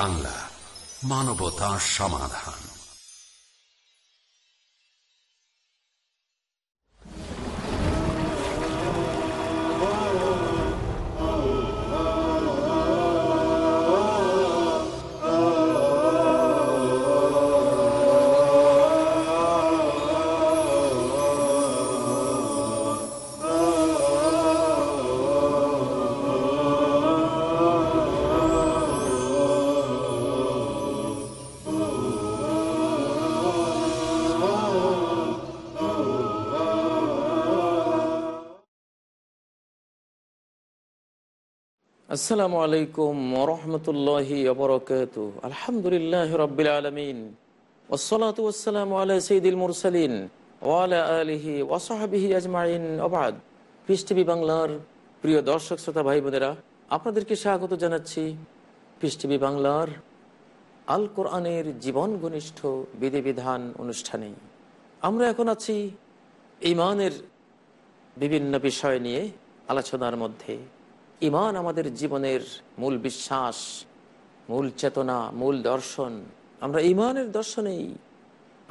বাংলা মানবতা সমাধান। আসসালামু আলাইকুম ওরহমতুল্লাহি অবরকাত আলহামদুলিল্লাহ রবিল আলমিন। ওসলাতু ওসালাম আলা সঈদুল মুরসালিন ওয়ালা আলিহি ওয়াসাহাবিহি আজমাইন। অবাদ পিস টিভি বাংলার প্রিয় দর্শক, শ্রোতা ভাই বোনেরা আপনাদেরকে স্বাগত জানাচ্ছি পিস টিভি বাংলার আল কোরআনের জীবন ঘনিষ্ঠ বিধিবিধান অনুষ্ঠানে। আমরা এখন আছি ইমানের বিভিন্ন বিষয় নিয়ে আলোচনার মধ্যে। ইমান আমাদের জীবনের মূল বিশ্বাস, মূল চেতনা, মূল দর্শন। আমরা ইমানের দর্শনেই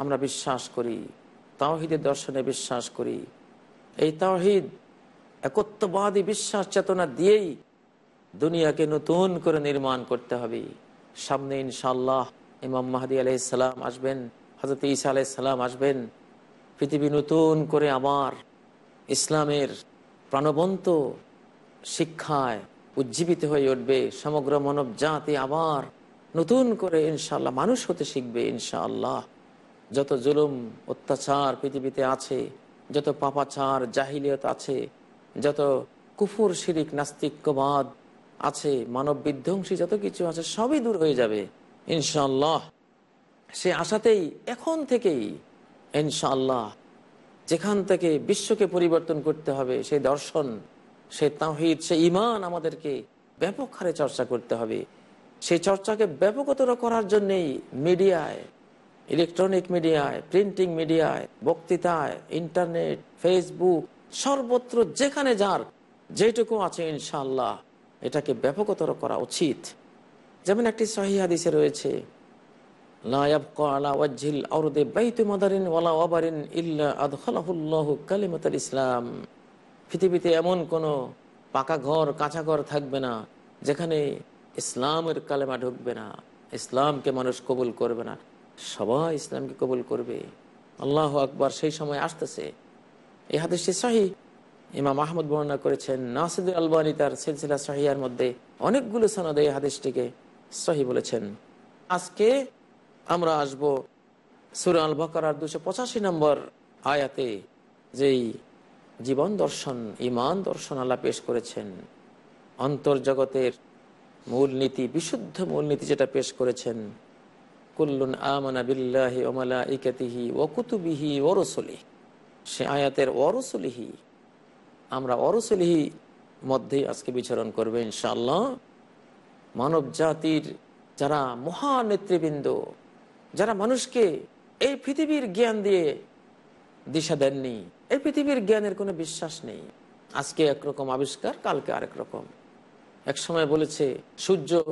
আমরা বিশ্বাস করি, তাওহিদের দর্শনে বিশ্বাস করি। এই তাওহিদ একত্ববাদী বিশ্বাস চেতনা দিয়েই দুনিয়াকে নতুন করে নির্মাণ করতে হবে। সামনে ইনশাল্লাহ ইমাম মাহাদি আলাইসাল্লাম আসবেন হজরত ইসা আলাইসাল্লাম আসবেন। পৃথিবী নতুন করে আবার ইসলামের প্রাণবন্ত শিক্ষায় উজ্জীবিত হয়ে উঠবে, সমগ্র মানব জাতি আবার নতুন করে ইনশাল্লাহ মানুষ হতে শিখবে ইনশাআল্লাহ। যত জুলুম, অত্যাচার পৃথিবীতে আছে, যত পাপাচার, জাহিলিয়ত আছে, যত কুফুর, শিরিক, নাস্তিক্যবাদ আছে, মানব বিধ্বংসী যত কিছু আছে, সবই দূর হয়ে যাবে ইনশাল্লাহ সে আশাতেই এখন থেকেই ইনশাল্লাহ যেখান থেকে বিশ্বকে পরিবর্তন করতে হবে, সেই দর্শন সে তাহিদ সে ইমান আমাদেরকে ব্যাপক হারে চর্চা করতে হবে। সেই চর্চাকে ব্যাপকতর করার জন্যেই মিডিয়ায়, ইলেকট্রনিক মিডিয়ায়, প্রিন্টিং মিডিয়ায়, বক্তৃতায়, ইন্টারনেট, ফেসবুক, সর্বত্র যেখানে যার যেটুকু আছে ইনশাল্লাহ এটাকে ব্যাপকতর করা উচিত। যেমন একটি সহি রয়েছে ইসলাম। পৃথিবীতে এমন কোনো পাকা ঘর, কাঁচা ঘর থাকবে না, যেখানে ইসলামের কালেমা ঢুকবে না, ইসলামকে মানুষ কবুল করবে না। সবাই ইসলামকে কবুল করবে। আল্লাহ আকবার, সেই সময় আসতেছে। এই হাদিসটি শাহী ইমাম মাহমুদ বর্ণনা করেছেন নাসিদুল আলবানী তার সিলসিলা শাহিয়ার মধ্যে অনেকগুলো সনদ এই হাদিসটিকে সহি বলেছেন। আজকে আমরা আসব সুরা আল বকরার দুশো পঁচাশি নম্বর আয়াতে, যেই জীবন দর্শন, ইমান দর্শন আল্লাহ পেশ করেছেন। অন্তর্জগতের মূলনীতি, বিশুদ্ধ মূলনীতি যেটা পেশ করেছেন। কুল্লুন আমানা বিল্লাহি ওমালা ইকাতিহি ওকুতুবিহি ওরসলি সে আয়াতের ওরসলিহি আমরা অরসলিহি মধ্যেই আজকে বিচরণ করবে ইনশাল্লাহ মানব জাতির যারা মহান নেতৃবৃন্দ, যারা মানুষকে এই পৃথিবীর জ্ঞান দিয়ে দিশা দেননি এই পৃথিবীর জ্ঞানের কোনো বিশ্বাস নেই। আজকে একরকম আবিষ্কার, কালকে আরেক রকম। এক সময় বলেছে, সূর্য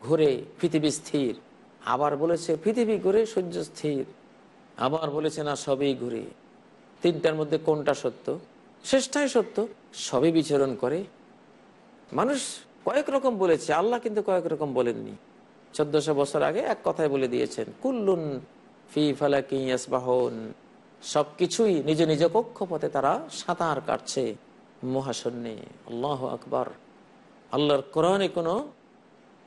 ঘুরে, পৃথিবী স্থির। আবার বলেছে, পৃথিবী ঘুরে, সূর্য স্থির। আবার বলেছে, না, সবই ঘুরে। তিনটার মধ্যে কোনটা সত্য? শেষটাই সত্য। সবই বিচরণ করে। মানুষ কয়েক রকম বলেছে, আল্লাহ কিন্তু কয়েক রকম বলেননি। চোদ্দশো বছর আগে এক কথায় বলে দিয়েছেন, কুল্লুন ফি ফালাকিয়াসবাহন সবকিছুই নিজ নিজ কক্ষপথে তারা সাঁতার কাটছে। মহাশূন্যে। আল্লাহ আকবর। আল্লাহর কোরআনে কোনো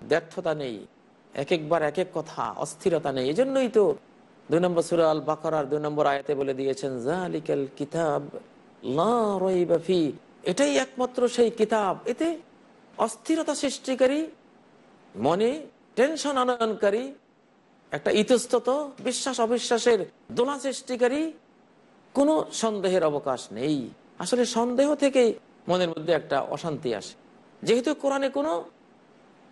ব্যর্থতা নেই। এক একবার এক এক কথা, অস্থিরতা নেই। এই জন্যই তো দুই নম্বর সুরা আল বাকরার দুই নম্বর আয়তে বলে দিয়েছেন জালিকাল কিতাব ফি। এটাই একমাত্র সেই কিতাব। এতে অস্থিরতা সৃষ্টিকারী, মনে টেনশন আনয়নকারী একটা ইতস্তত বিশ্বাস, অবিশ্বাসের দোলা সৃষ্টিকারী কোনো সন্দেহের অবকাশ নেই। আসলে সন্দেহ থেকে মনের মধ্যে একটা অশান্তি আসে। যেহেতু কোরআনে কোনো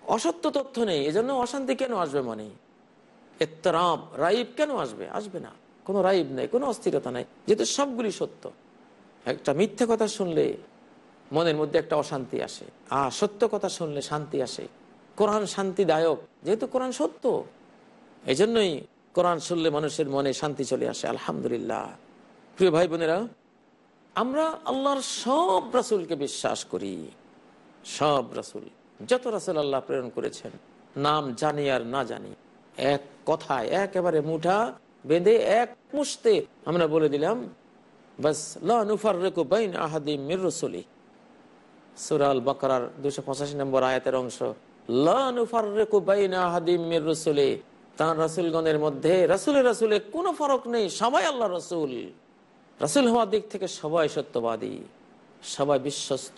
অসত্য তথ্য নেই, এজন্য অশান্তি কেন আসবে মনে? এত্তরাব, রাইব কেন আসবে? আসবে না। কোনো রাইব নেই, কোনো অস্থিরতা নেই। যেহেতু সবগুলি সত্য। একটা মিথ্যে কথা শুনলে মনের মধ্যে একটা অশান্তি আসে। আর সত্য কথা শুনলে শান্তি আসে। কোরআন শান্তিদায়ক। যেহেতু কোরআন সত্য এই জন্যই কোরআন শুনলে মানুষের মনে শান্তি চলে আসে, আলহামদুলিল্লাহ। প্রিয় ভাই বোনেরা, আমরা আল্লাহর সব রাসুলকে বিশ্বাস করি, সব রাসুল। যত রাসুল আল্লাহ প্রেরণ করেছেন, নাম জানি আর না জানি, এক কথায়, একেবারে মুঠা বেঁধে এক মুশতে আমরা বলে দিলাম, বাস লাফার সুরাল বকরার দুশো পঁচাশি নম্বর আয়াতের অংশ লাফার রেকু বাইন আহাদি মির রসুলি তার রাসুলগণের মধ্যে রাসুলের রাসুলে কোনো ফরক নেই, সবাই আল্লাহ রসুল। রাসুল হওয়ার দিক থেকে সবাই সত্যবাদী, সবাই বিশ্বস্ত।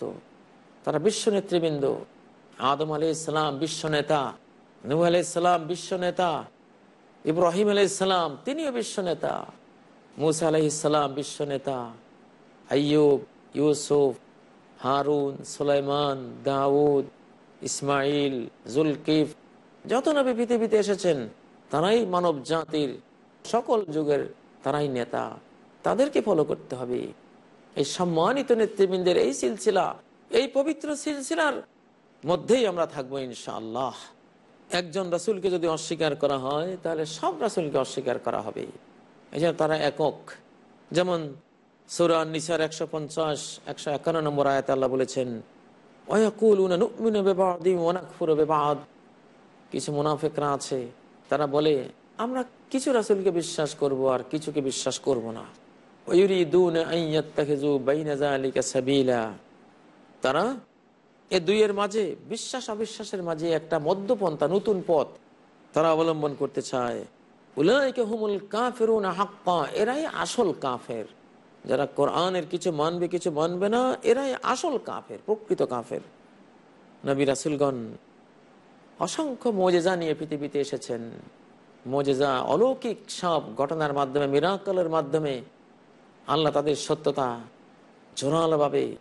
তারা বিশ্ব নেতৃবৃন্দ। আদম আলি ইসলাম বিশ্ব নেতা নূ আলি ইসলাম বিশ্ব নেতা, ইব্রাহিম আলি ইসলাম তিনিও বিশ্ব নেতা, মুসা আলহ ইসলাম বিশ্ব নেতা, আইয়ুব, ইউসুফ, হারুন, সুলাইমান, দাউদ ইসমাইল জুলকিফ, যত নবী পৃথিবীতে এসেছেন তারাই মানব জাতির সকল যুগের তারাই নেতা। তাদেরকে ফলো করতে হবে। এই সম্মানিত নেতৃবৃন্দের এই সিলসিলা, এই পবিত্র সিলসিলার মধ্যেই আমরা থাকব ইনশাআল্লাহ। একজন রাসুলকে যদি অস্বীকার করা হয়, তাহলে সব রাসুলকে অস্বীকার করা হবে। এই তারা একক। যেমন সৌরান নিসার একশো পঞ্চাশ, একশো একান্ন নম্বর আয়াত আল্লাহ বলেছেন কিছু মুনাফেকরা আছে তারা বলে, আমরা কিছু রাসুলকে বিশ্বাস করব আর কিছুকে বিশ্বাস করব না। তারা এ দুইয়ের মাঝে, বিশ্বাস অবিশ্বাসের মাঝে একটা মধ্যপন্থা নতুন পথ তারা অবলম্বন করতে চায়। উলাইকে হুমুল কাফেরুন হাক্কা, এরাই আসল কাফের। যারা কোরআনের কিছু মানবে কিছু মানবে না, এরাই আসল কাফের, প্রকৃত কাফের। নবী রাসুলগণ অসংখ্য মোজেজা নিয়ে পৃথিবীতে এসেছেন। মোজেজা অলৌকিক সব ঘটনার মাধ্যমে মিরাকলের মাধ্যমে আল্লাহ তাদের সত্যতা জোরালোভাবে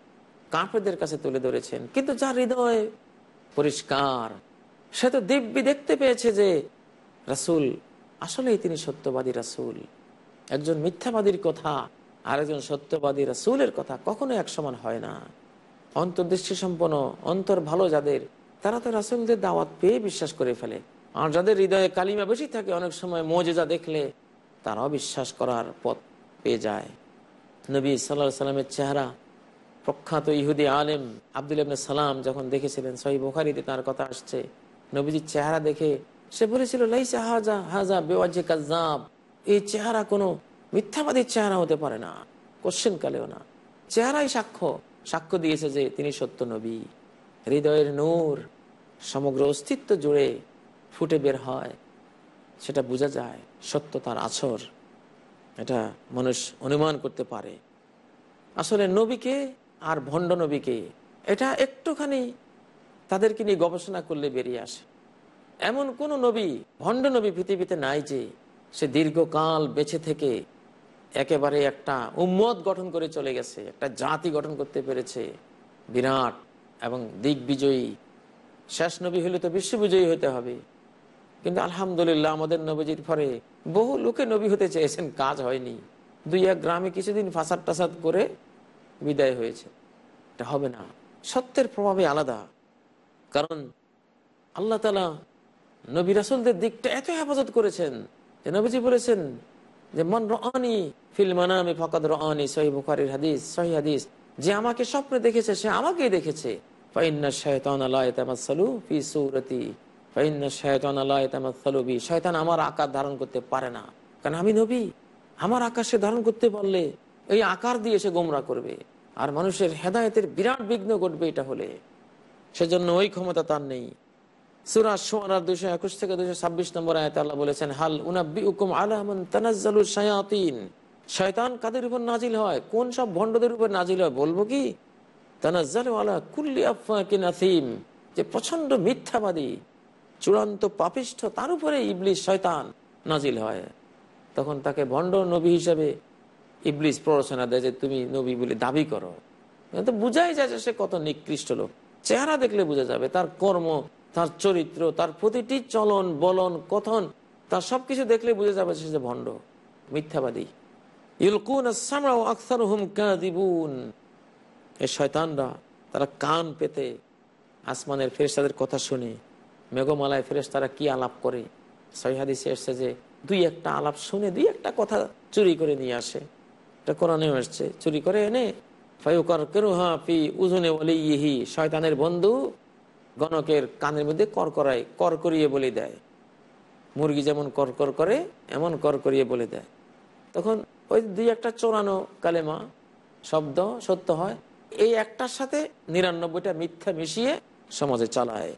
কাফেরদের কাছে তুলে ধরেছেন। কিন্তু যার হৃদয় পরিষ্কার, সে তো দিব্যি দেখতে পেয়েছে যে রাসুল, আসলেই তিনি সত্যবাদী রাসুল। একজন মিথ্যাবাদীর কথা আর একজন সত্যবাদী রাসুলের কথা কখনো এক সমান হয় না। অন্তর্দৃষ্টি সম্পন্ন অন্তর ভালো যাদের তারা তো রাসুলদের দাওয়াত পেয়ে বিশ্বাস করে ফেলে। আর যাদের হৃদয়ে কালিমা বেশি থাকে, অনেক সময় মজেজা দেখলে তারাও বিশ্বাস করার পথ পেয়ে যায়। নবী সাল্লা সাল্লামের চেহারা, প্রখ্যাত ইহুদি আলেম আব্দুল ইবনে সালাম যখন দেখেছিলেন, সহি বোখারিতে তার কথা আসছে, নবীজির চেহারা দেখে সে বলেছিল, লাইসা হাজা হাজা বেওয়াজে কাজাব এই চেহারা কোনো মিথ্যাবাদীর চেহারা হতে পারে না কোশ্চেন কালেও না। চেহারাই সাক্ষ্য সাক্ষ্য দিয়েছে যে তিনি সত্য নবী। হৃদয়ের নূর সমগ্র অস্তিত্ব জুড়ে ফুটে বের হয়, সেটা বোঝা যায় সত্য তার আছর। এটা মানুষ অনুমান করতে পারে। আসলে নবীকে আর ভণ্ড নবীকে এটা একটুখানি তাদেরকে নিয়ে গবেষণা করলে বেরিয়ে আসে। এমন কোন নবী, ভণ্ড নবী পৃথিবীতে নাই যে সে দীর্ঘকাল বেঁচে থেকে একেবারে একটা উম্মত গঠন করে চলে গেছে, একটা জাতি গঠন করতে পেরেছে, বিরাট এবং দিগ্বিজয়ী শেষ নবী হলে তো বিশ্ববিজয়ী হতে হবে। কিন্তু আলহামদুলিল্লাহ আমাদের নবীজির পরে বহু লোকে নবী হতে চেয়েছেন, কাজ হয়নি। দুই এক গ্রামে কিছুদিন ফাসাদ টাসাদ করে বিদায় হয়েছে। এটা হবে না। সত্যের প্রভাবে আলাদা। কারণ আল্লাহ তালা নবী রাসুলদের দিকটা এত হেফাজত করেছেন যে নবীজি বলেছেন যে, মন রানি ফিল মানামি রানি সহি বুখারির হাদিস সহি হাদিস। যে আমাকে স্বপ্নে দেখেছে, সে আমাকেই দেখেছে। শয়তান আমার আকার ধারণ করতে পারে না। কারণ আমি নবী। আমার আকার সে ধারণ করতে পারলে এই আকার দিয়ে সে গোমরা করবে। আর মানুষের হেদায়তের বিরাট বিঘ্ন ঘটবে এটা হলে। সেজন্য ওই ক্ষমতা তার নেই। একুশ থেকে দুশো ছাব্বিশ শয়তান কাদের উপর নাজিল হয়? কোন সব ভণ্ডদের উপর নাজিল হয়? বলব কি? তানাজ্জাল আলা কুল্লি আফাকিন আথিম, যে প্রচণ্ড মিথ্যাবাদী, চূড়ান্ত পাপিষ্ঠ, তার উপরে ইবলিশ শয়তান নাজিল হয়। তখন তাকে ভণ্ড নবী হিসাবে ইবলিস প্ররোচনা দেয় যে তুমি নবী বলে দাবি করো। তো বুঝাই যায় যে সে কত নিকৃষ্ট লোক। চেহারা দেখলে বোঝা যাবে, তার কর্ম, তার চরিত্র, তার প্রতিটি চলন, বলন, কথন, তার সবকিছু দেখলে বুঝে যাবে সে যে ভণ্ড, মিথ্যাবাদী। এই শয়তানরা তারা কান পেতে আসমানের ফেরেশতাদের কথা শুনে, মেঘমালায় ফেরেস তারা কি আলাপ করে? সহিহাদিসে এসছে যে দুই একটা আলাপ শুনে দুই একটা কথা চুরি করে নিয়ে আসে। এটা কোরআনেও এসছে, চুরি করে এনে ফায়ুকর কেরুহা ফি উজনে বলে ইহি শয়তানের বন্ধু গণকের কানের মধ্যে কর করায় কর করিয়ে বলে দেয়। মুরগি যেমন করকর করে, এমন কর করিয়ে বলে দেয়। তখন ওই দুই একটা চোরানো কালেমা, শব্দ সত্য হয়? এই একটার সাথে নিরানব্বইটা মিথ্যা মিশিয়ে সমাজে চালায়।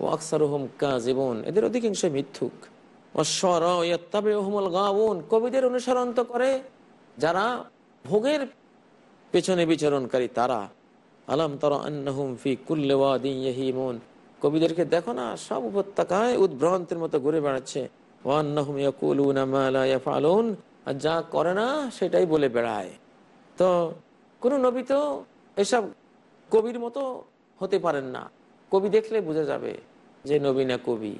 ও হুম কাজীবন এদের অধিকাংশ মিথ্যুক। কবিদের অনুসরণ তো করে। যারা ভোগের পেছনে বিচরণকারী তারা। আলাম তারা ফি কবিদেরকে দেখো না, সব উপত্যকায় উদ্ভ্রান্তের মতো ঘুরে বেড়াচ্ছে। আর যা করে না, সেটাই বলে বেড়ায়। তো কোনো নবী তো এসব কবির মতো হতে পারেন না। কবি দেখলে বোঝা যাবে যে নবীনা কবি।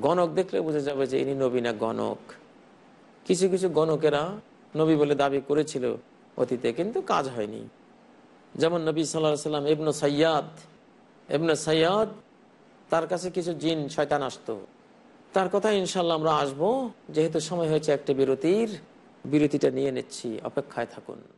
গণক দেখলে বোঝা যাবে যে ইনি নবীনা গণক। কিছু কিছু গণকেরা নবী বলে দাবি করেছিল অতীতে, কিন্তু কাজ হয়নি। যেমন নবী সাল্লাহ সাল্লাম, ইবনু সৈয়াদ ইবনু সৈয়াদ তার কাছে কিছু জিন শয়তান আসতো। তার কথা ইনশাল্লাহ আমরা আসব, যেহেতু সময় হয়েছে একটা বিরতির। বিরতিটা নিয়ে নিচ্ছি, অপেক্ষায় থাকুন।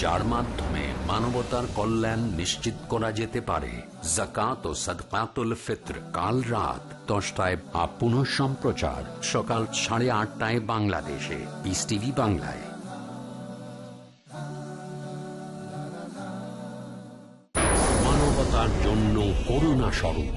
যার মাধ্যমে মানবতার কল্যাণ নিশ্চিত করা যেতে পারে। জাকাত ও সদকাতুল ফিত্র কাল রাত দশটায় বা পুনঃ সম্প্রচার সকাল সাড়ে আটটায় বাংলাদেশে। পিস টিভি বাংলায়। মানবতার জন্য করুণা স্বরূপ।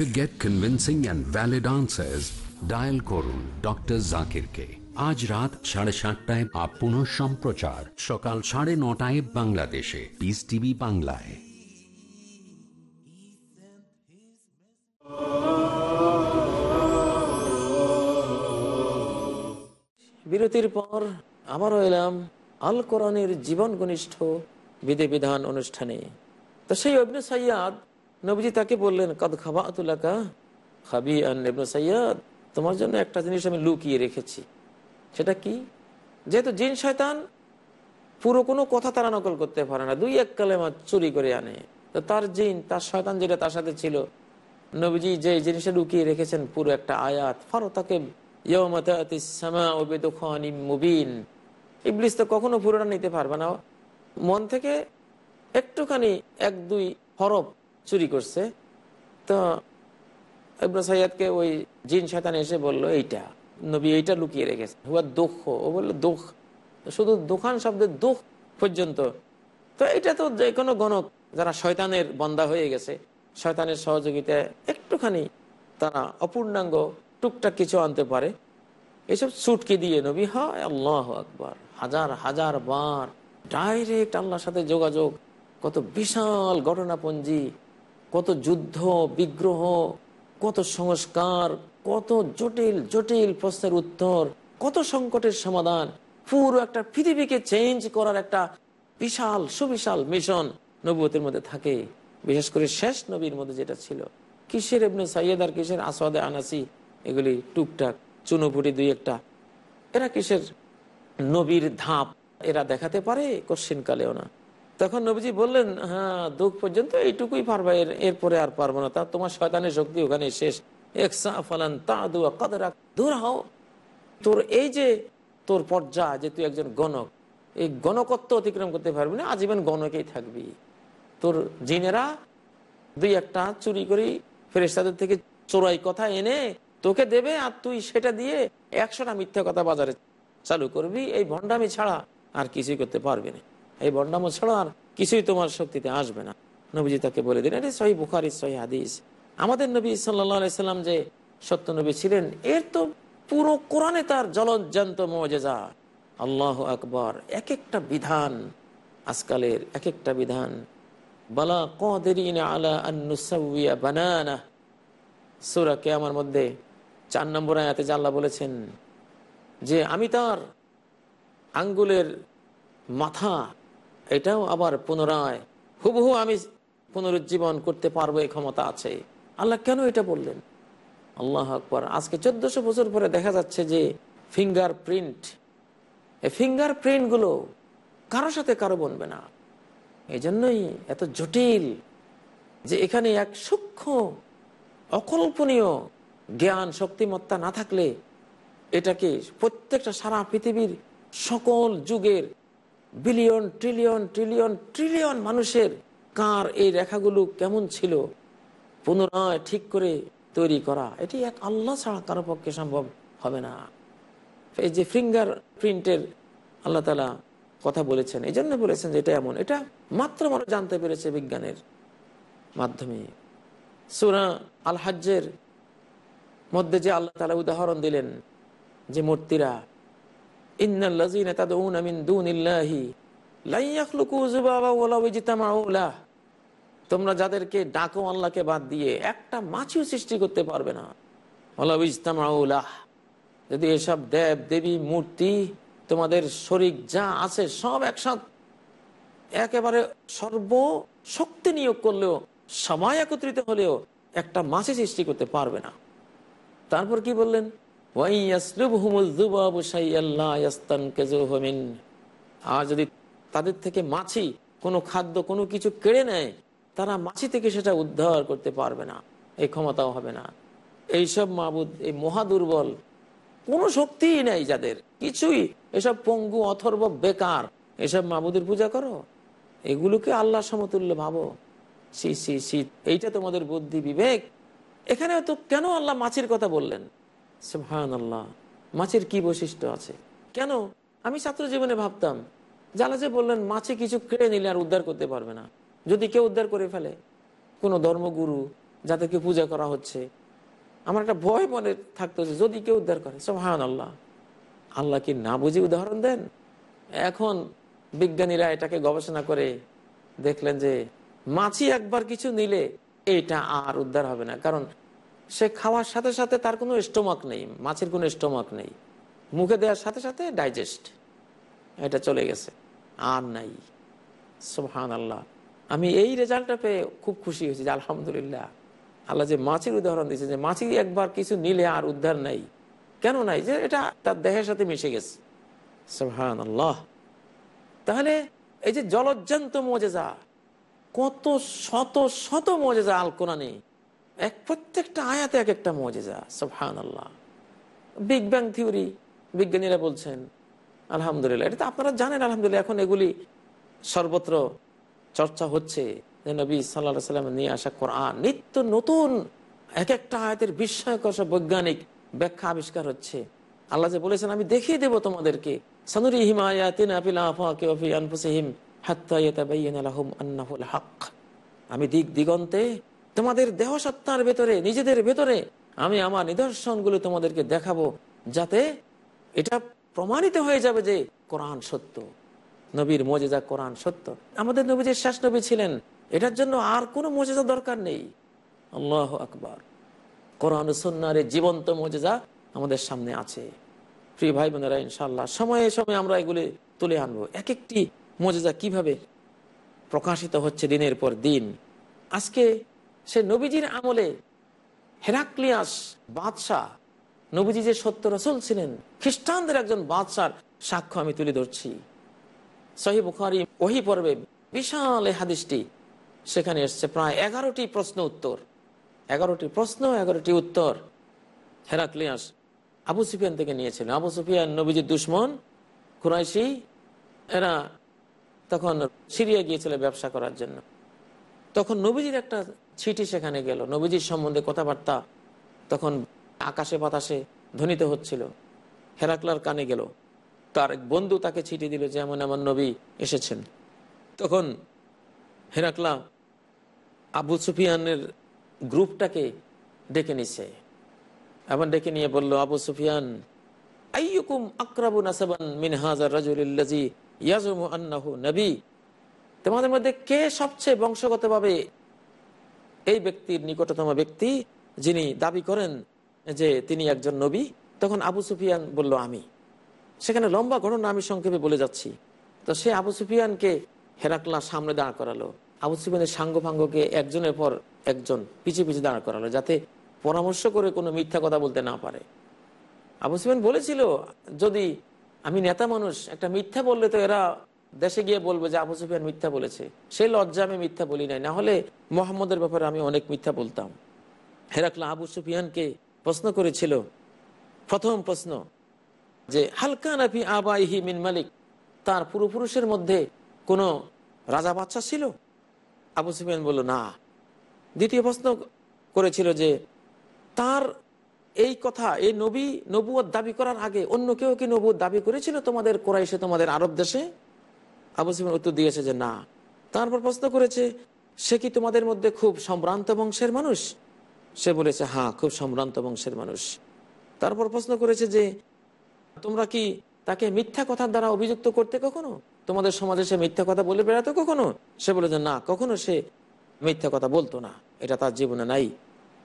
To get convincing and valid answers. Dial করুন Dr. জাকিরকে আজ রাত সাড়ে সাতটায় আপ সম্প্রচার সকাল সাড়ে নটায় বাংলাদেশে পিস টিভি বাংলায় বিরতির পর আবারও এলাম আল কোরআনের জীবন ঘনিষ্ঠ বিধি বিধান অনুষ্ঠানে তো সেই ইবনে সৈয়াদ নবীজি তাকে বললেন, কদ খাবা তুলাকা খাবি আন সৈয়াদ তোমার জন্য একটা জিনিস আমি লুকিয়ে রেখেছি। সেটা কি? যেহেতু জিন শয়তান পুরো কোনো কথা তারা নকল করতে পারে না। দুই এক কালেমা চুরি করে আনে। তো তার জিন, তার শয়তান যেটা তার সাথে ছিল, নবীজি যে জিনিসটা লুকিয়ে রেখেছেন, পুরো একটা আয়াত। ফারো তাকে ইবলিস তো কখনো পুরোটা নিতে পারবে না। মন থেকে একটুখানি, এক দুই হরফ চুরি করছে। তো ইবনে সৈয়দকে ওই জিন শয়তান এসে বলল, এইটা, নবী এইটা লুকিয়ে রেখেছে। হুয়া দুঃখ। ও বলল, দুঃখ? শুধু দোকান শব্দের দুঃখ পর্যন্ত? তো এটা তো যে কোনো গণক, যারা শয়তানের বন্দা হয়ে গেছে, শয়তানের সহযোগিতায় একটুখানি তারা অপূর্ণাঙ্গ টুকটাক কিছু আনতে পারে। এসব সুটকে দিয়ে নবী, হায় আল্লাহ আকবর, হাজার হাজার বার ডাইরেক্ট আল্লাহর সাথে যোগাযোগ। কত বিশাল ঘটনাপঞ্জি। কত যুদ্ধ, বিগ্রহ, কত সংস্কার, কত জটিল জটিল প্রশ্নের উত্তর, কত সংকটের সমাধান। পুরো একটা পৃথিবীকে চেঞ্জ করার একটা বিশাল, সুবিশাল মিশন নবুয়তের মধ্যে থাকে। বিশেষ করে শেষ নবীর মধ্যে যেটা ছিল। কিসের এমনি সাইয়েদ আর কিসের আসাদে আনাসি? এগুলি টুকটাক, চুনোপুটি দুই একটা। এরা কিসের নবীর ধাপ? এরা দেখাতে পারে কোশ্চিন কালেও না। তখন নবীজি বললেন হ্যাঁ দুঃখ পর্যন্ত এইটুকুই পারবা, এর, এরপরে আর পারব না। তা তোমার শয়তানের শক্তি ওখানে শেষ। হও। তোর এই যে, তোর যে তুই একজন গণক, এই গণকত্ব অতিক্রম করতে পারবি না, আজীবন গণকেই থাকবি। তোর জিনেরা দুই একটা চুরি থেকে চোরাই কথা এনে তোকে দেবে আর তুই সেটা দিয়ে একশোটা মিথ্যা কথা বাজারে চালু করবি। এই ভণ্ডামি ছাড়া আর কিছুই করতে পারবি না। এই ভণ্ডামো ছাড়া আর কিছুই তোমার শক্তিতে আসবে না। নবীজি তাকে বলে দিন এটা সহি বুখারি, সহি হাদিস। আমাদের নবী সাল্লা সাল্লাম যে সত্য নবী ছিলেন, এর তো পুরো কোরআনে তার জলজ্জান্ত মজেজা। আল্লাহ আকবর এক একটা বিধান আজকালের এক একটা বিধান। বালা কদেরিন আলা আন্নুসাউয়া বানানা। মধ্যে চার নম্বর আয়াতে আল্লাহ বলেছেন যে, আমি তার আঙ্গুলের মাথা এটাও আবার পুনরায় হুবহু আমি পুনরুজ্জীবন করতে পারব এই ক্ষমতা আছে। আল্লাহ কেন এটা বললেন? আল্লাহ আকবর। আজকে চোদ্দশো বছর পরে দেখা যাচ্ছে যে ফিঙ্গার প্রিন্ট এই ফিঙ্গার প্রিন্টগুলো কারও সাথে কারও বনবে না। এই জন্যই এত জটিল যে এখানে এক সূক্ষ্ম, অকল্পনীয় জ্ঞান, শক্তিমত্তা না থাকলে এটাকে প্রত্যেকটা সারা পৃথিবীর সকল যুগের বিলিয়ন, ট্রিলিয়ন ট্রিলিয়ন ট্রিলিয়ন মানুষের কার এই রেখাগুলো কেমন ছিল? পুনরায় ঠিক করে তৈরি করা, এটি এক আল্লাহ ছাড়া কারও পক্ষে সম্ভব হবে না। এই যে ফিঙ্গার প্রিন্টের আল্লাহ তালা কথা বলেছেন এই জন্য বলেছেন যে এটা এমন, এটা মাত্র মানুষ জানতে পেরেছে বিজ্ঞানের মাধ্যমে। সুরা আল হাজ্যের মধ্যে যে আল্লাহ তালা উদাহরণ দিলেন যে মূর্তিরা তোমরা যাদেরকে ডাকো আল্লাহকে বাদ দিয়ে একটা মাছিও সৃষ্টি করতে পারবে না। যদি এসব দেব, দেবী, মূর্তি তোমাদের শরিক যা আছে সব একসাথ একেবারে সর্বশক্তি নিয়োগ করলেও সবাই একত্রিত হলেও একটা মাছি সৃষ্টি করতে পারবে না। তারপর কি বললেন? আর যদি তাদের থেকে মাছি, কোনো খাদ্য, কোনো কিছু কেড়ে নেয়, তারা মাছি থেকে সেটা উদ্ধার করতে পারবে না এই ক্ষমতাও হবে না। এইসব মাবুদ, এই মহা দুর্বল কোনো শক্তিই নেই যাদের, কিছুই। এসব পঙ্গু, অথর্ব, বেকার, এসব মাবুদের পূজা করো। এগুলোকে আল্লাহ সমতুল্য ভাবো। শি শি শীত এইটা তোমাদের বুদ্ধি বিবেক। এখানে তো কেন আল্লাহ মাছির কথা বললেন? সুহান আল্লাহ মাছের কি বৈশিষ্ট্য আছে? কেন? আমি ছাত্র জীবনে ভাবতাম, যারা যে বললেন মাছে কিছু কেড়ে নিলে আর উদ্ধার করতে পারবে না। যদি কেউ উদ্ধার করে ফেলে, কোনো ধর্মগুরু যাদেরকে পূজা করা হচ্ছে। আমার একটা ভয় মনে থাকতো যে যদি কেউ উদ্ধার করে সোহান আল্লাহ আল্লাহ কি না বুঝে উদাহরণ দেন? এখন বিজ্ঞানীরা এটাকে গবেষণা করে দেখলেন যে মাছি একবার কিছু নিলে এটা আর উদ্ধার হবে না। কারণ সে খাওয়ার সাথে সাথে তার কোনো স্টোমাক নেই, মাছের কোনো স্টোমাক নেই। মুখে দেওয়ার সাথে সাথে ডাইজেস্ট এটা চলে গেছে। আর নাই। সোহান আল্লাহ আমি এই রেজাল্টটা পেয়ে খুব খুশি হয়েছি যে আলহামদুলিল্লাহ। আল্লাহ যে মাছের উদাহরণ দিয়েছে যে মাছি একবার কিছু নিলে আর উদ্ধার নাই। কেন নাই? যে এটা তার দেহের সাথে মিশে গেছে। সোহান আল্লাহ তাহলে এই যে জলজ্জান্ত মজেজা, কত শত শত মজেজা আল কোরআনে এক প্রত্যেকটা আয়াতে এক একটা মজেজা সোহান আল্লাহ বিগ ব্যাং থিওরি, বিজ্ঞানীরা বলছেন, আলহামদুলিল্লাহ। এটা তো আপনারা জানেন, আলহামদুলিল্লাহ, এখন এগুলি সর্বত্র চর্চা হচ্ছে যে নবী সাল্লা সাল্লাম নিয়ে আসা কোরআন। নিত্য নতুন এক একটা আয়াতের বিস্ময়কর সব বৈজ্ঞানিক ব্যাখ্যা আবিষ্কার হচ্ছে। আল্লাহ যে বলেছেন, আমি দেখিয়ে দেবো তোমাদেরকে। আমি দিক দিগন্তে তোমাদের দেহ সত্তার ভেতরে, নিজেদের ভেতরে আমি আমার নিদর্শনগুলো তোমাদেরকে দেখাবো যাতে এটা প্রমাণিত হয়ে যাবে যে কোরআন সত্য। নবীর মজেজা কোরআন সত্য। আমাদের নবী যে শেষ নবী ছিলেন। এটার জন্য আর কোনো মজেজা দরকার নেই। আল্লাহ আকবার। কোরআন সন্ন্যারের জীবন্ত মজেজা আমাদের সামনে আছে। প্রিয় ভাই বোনেরা ইনশাল্লাহ সময়ে সময়ে আমরা এগুলি তুলে আনব। এক একটি মজেজা কীভাবে প্রকাশিত হচ্ছে দিনের পর দিন? আজকে সে নবীজির আমলে হেরাক্লিয়াস বাদশাহ, নবীজি যে সত্য রসুল ছিলেন, খ্রিস্টানদের একজন বাদশার সাক্ষ্য আমি তুলে ধরছি। সহি বুখারি ওহি পর্বে বিশাল এই হাদিসটি সেখানে এসছে, প্রায় এগারোটি প্রশ্ন উত্তর। এগারোটি প্রশ্ন, এগারোটি উত্তর হেরাক্লিয়াস আবু সুফিয়ান থেকে নিয়েছিল। আবু সুফিয়ান নবীজির দুশ্মন, কুরাইশি, এরা তখন সিরিয়া গিয়েছিল ব্যবসা করার জন্য। তখন নবীজির একটা ছিটি সেখানে গেল। নবীজির সম্বন্ধে কথাবার্তা তখন আকাশে বাতাসে ধ্বনিত হচ্ছিল। হেরাকলার কানে গেল। তার এক বন্ধু তাকে ছিটি দিল যেমন আমার নবী এসেছেন। তখন হেরাকলা আবু সুফিয়ানের গ্রুপটাকে ডেকে নিছে। এমন ডেকে নিয়ে বলল, আবু সুফিয়ান, আইয়ুকুম আকরাবু নাসাবান মিন হাজার রাজুলিল্লাজি ইয়াজুমু আন্নাহু নবী। তোমাদের মধ্যে কে সবচেয়ে বংশগতভাবে এই ব্যক্তির নিকটতম ব্যক্তি যিনি দাবি করেন যে তিনি একজন নবী? তখন আবু সুফিয়ান বলল, আমি। সেখানে লম্বা ঘটনা আমি সংক্ষেপে বলে যাচ্ছি। তো সে আবু সুফিয়ানকে হেরাকলা সামনে দাঁড় করালো। আবু সুফিয়ানের সাঙ্গ ফাঙ্গকে একজনের পর একজন পিছিয়ে পিছিয়ে দাঁড় করালো, যাতে পরামর্শ করে কোনো মিথ্যা কথা বলতে না পারে। আবু সুফিয়ান বলেছিল, যদি আমি নেতা মানুষ, একটা মিথ্যা বললে তো এরা দেশে গিয়ে বলব যে আবু সুফিয়ান মিথ্যা বলেছে। সেই লজ্জা আমি মিথ্যা বলি নাই। না হলে মোহাম্মদের ব্যাপারে আমি অনেক মিথ্যা বলতাম। হেরাকলা আবু সুফিয়ানকে প্রশ্ন করেছিল। প্রথম প্রশ্ন যে হালকা নাফি আবাইহি মিন মালিক? তার পূর্বপুরুষের মধ্যে কোনো রাজা বাচ্চা ছিল? আবু সুফিয়ান বলল, না। দ্বিতীয় প্রশ্ন করেছিল যে, তার এই কথা এই নবী নবুয় দাবি করার আগে অন্য কেউ কি নবুয় দাবি করেছিল তোমাদের কোরাইশে, তোমাদের আরব দেশে? আবু সুফিয়ান উত্তর দিয়েছে যে, না। তারপর প্রশ্ন করেছে, সে কি তোমাদের মধ্যে খুব সম্ভ্রান্ত বংশের মানুষ? সে বলেছে হ্যাঁ খুব সম্ভ্রান্ত বংশের মানুষ। তারপর প্রশ্ন করেছে যে, তোমরা কি তাকে মিথ্যা কথার দ্বারা অভিযুক্ত করতে কখনো? তোমাদের সমাজে সে মিথ্যা কথা বলে বেড়াতো কখনো? সে বলে যে, না, কখনো সে মিথ্যা কথা বলতো না। এটা তার জীবনে নাই।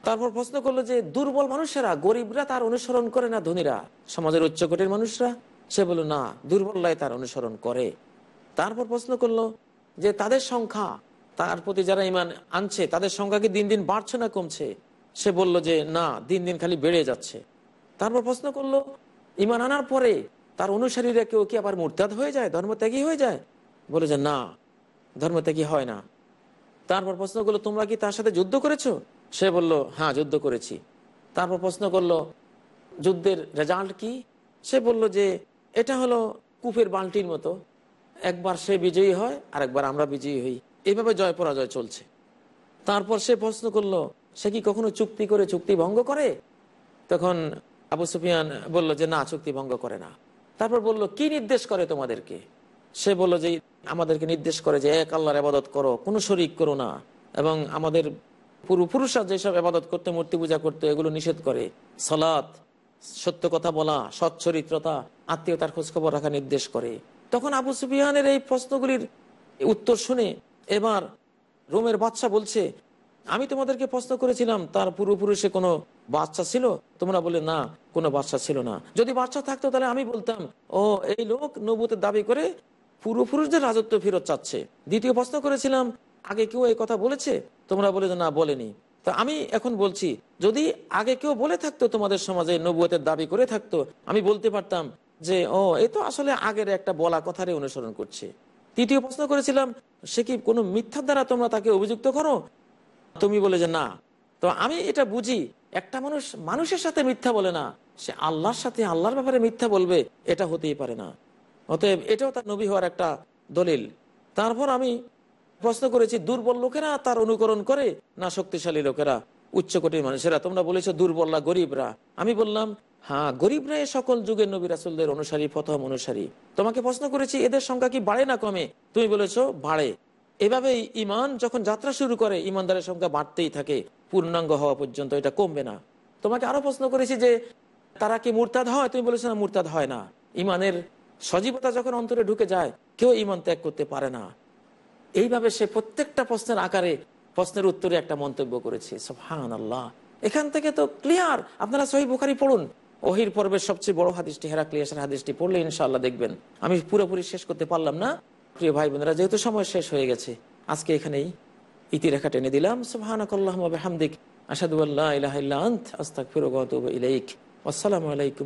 তারপর প্রশ্ন করল যে, দুর্বল মানুষেরা, গরিবরা তার অনুসরণ করে না ধনীরা? সমাজের উচ্চকোটির মানুষরা? সে বলল, না, দুর্বলরাই তার অনুসরণ করে। তারপর প্রশ্ন করল যে তাদের সংখ্যা, তার প্রতি যারা ইমান আনছে, তাদের সংখ্যা কি দিন দিন বাড়ছে না কমছে? সে বলল যে, না, দিন দিন খালি বেড়ে যাচ্ছে। তারপর প্রশ্ন করল ইমান আনার পরে তার অনুসারীরা কেউ কি আবার মুরতাদ হয়ে যায়, ধর্মত্যাগী হয়ে যায়? বলে যে, না, ধর্মত্যাগী হয় না। তারপর প্রশ্ন করল, তোমরা কি তার সাথে যুদ্ধ করেছ? সে বলল হ্যাঁ যুদ্ধ করেছি। তারপর প্রশ্ন করল, যুদ্ধের রেজাল্ট কি? সে বলল যে, এটা হলো কূপের বাল্টির মতো। একবার সে বিজয়ী হয় আর একবার আমরা বিজয়ী হই। এইভাবে জয় পরাজয় চলছে। তারপর সে প্রশ্ন করল, সে কি কখনো চুক্তি করে চুক্তি ভঙ্গ করে? তখন আবু সুফিয়ান বলল যে, না, চুক্তি ভঙ্গ করে না। তারপর বলল, কি নির্দেশ করে তোমাদেরকে? সে বলল যে, আমাদেরকে নির্দেশ করে যে, এক আল্লাহর আবাদত করো, কোনো শরিক করো না। এবং আমাদের পূর্বপুরুষরা যেসব আবাদত করতে, মূর্তি পূজা করতে, এগুলো নিষেধ করে। সলাৎ সত্য কথা বলা সচ্চরিত্রতা আত্মীয়তার খোঁজখবর রাখা নির্দেশ করে। তখন আবু সুফিয়ানের এই প্রশ্নগুলির উত্তর শুনে এবার রোমের বাচ্চা বলছে, আমি তোমাদেরকে প্রশ্ন করেছিলাম, তার পূর্বপুরুষে কোনো বাচ্চা ছিল? তোমরা বলে না, কোনো বাচ্চা ছিল না। যদি বাচ্চা থাকতো, তাহলে আমি বলতাম, ও, এই লোক নবুতের দাবি করে পূর্বপুরুষদের রাজত্ব ফেরত চাচ্ছে। দ্বিতীয় প্রশ্ন করেছিলাম, আগে কেউ এই কথা বলেছে? তোমরা বলে যে না, বলেনি। তো আমি এখন বলছি, যদি আগে কেউ বলে থাকতো তোমাদের সমাজে নবুয়তের দাবি করে থাকতো, আমি বলতে পারতাম যে, ও এই তো আসলে আগের একটা বলা কথারই অনুসরণ করছে। তৃতীয় প্রশ্ন করেছিলাম, সে কি কোনো মিথ্যার দ্বারা তোমরা তাকে অভিযুক্ত করো? তুমি বলে যে না। তো আমি এটা বুঝি, একটা মানুষ মানুষের সাথে মিথ্যা বলে না। সে আল্লাহর সাথে আল্লাহর ব্যাপারে মিথ্যা বলবে, এটা হতেই পারে না। অতএব এটাও তার নবী হওয়ার একটা দলিল। তারপর আমি প্রশ্ন করেছি, দুর্বল লোকেরা তার অনুকরণ করে না শক্তিশালী লোকেরা? উচ্চকোটির মানুষেরা, তোমরা বলেছ দুর্বলরা গরিবরা। আমি বললাম হ্যাঁ গরিবরা এ সকল যুগের নবী রাসুলদের অনুসারী, প্রথম অনুসারী। তোমাকে প্রশ্ন করেছি, এদের সংখ্যা কি বাড়ে না কমে? তুমি বলেছ, বাড়ে। এভাবেই ইমান যখন যাত্রা শুরু করে ইমানদারের সংখ্যা বাড়তেই থাকে। পূর্ণাঙ্গ হওয়া পর্যন্ত এটা কমবে না। তোমাকে আরও প্রশ্ন করেছি যে, তারা কি মুরতাদ হয়? তুমি বলেছ না, মুরতাদ হয় না। ইমানের সজীবতা যখন অন্তরে ঢুকে যায়, কেউ ইমান ত্যাগ করতে পারে না। এইভাবে সে প্রত্যেকটা প্রশ্নের আকারে, প্রশ্নের উত্তরে একটা মন্তব্য করেছে। সুবহান আল্লাহ এখান থেকে তো ক্লিয়ার আপনারা সহি বুখারি পড়ুন। ওহির পর্বের সবচেয়ে বড় হাদিসটি হেরাক্লিয়াসের হাদিসটি পড়লে ইনশাল্লাহ দেখবেন। আমি পুরোপুরি শেষ করতে পারলাম না। প্রিয় ভাই বোনেরা যেহেতু সময় শেষ হয়ে গেছে, আজকে এখানেই ইতি রেখা টেনে দিলাম। সুহানিক আসাদুল্লাহ আসসালামাইকুম আতুবু ইলাইক। আসসালামু আলাইকুম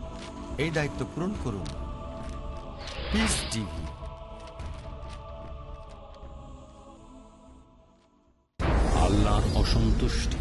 এই দায়িত্ব পূরণ করুন। পিস আল্লাহর অসন্তুষ্টি।